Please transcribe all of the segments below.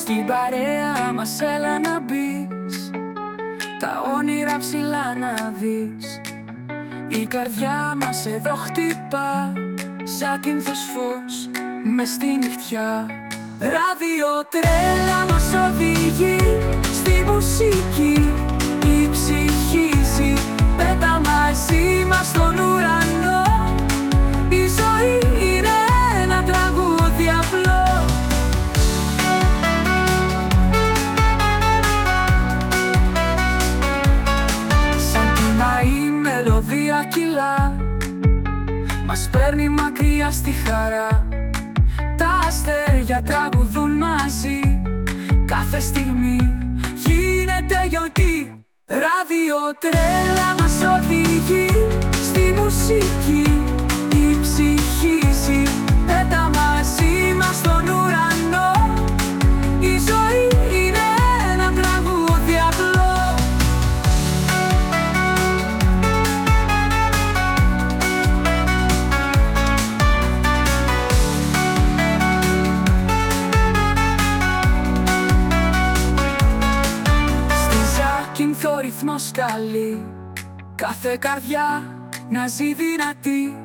Στην παρέα μας έλα να μπεις. Τα όνειρα ψηλά να δεις. Η καρδιά μας εδώ χτυπά. Σαν κίνθος φως μες στη νυχτιά. Ραδιοτρέλα μας οδηγεί στη μουσική μελωδία κυλά Μας παίρνει μακριά στη χαρά Τα αστέρια τραγουδούν μαζί. Κάθε στιγμή γίνεται γιορτή. Ραδιοτρέλα μας οδηγεί στη μουσική ρυθμός καλεί Κάθε καρδιά να ζει δυνατή.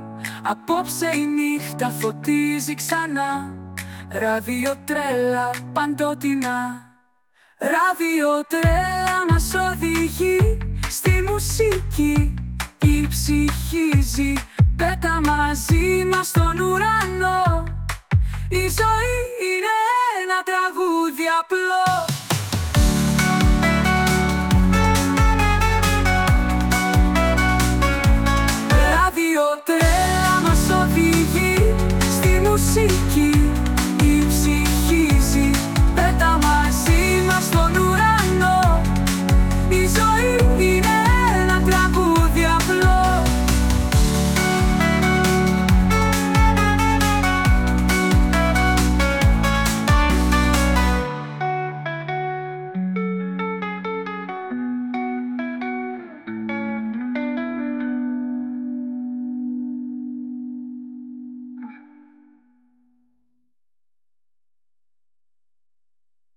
Απόψε η νύχτα φωτίζει ξανά. Ραδιοτρέλα παντοτινά. Ραδιοτρέλα μας οδηγεί στη μουσική. Η ψυχή ζει πέτα μαζί μας στον ουρανό. Η ζωή You.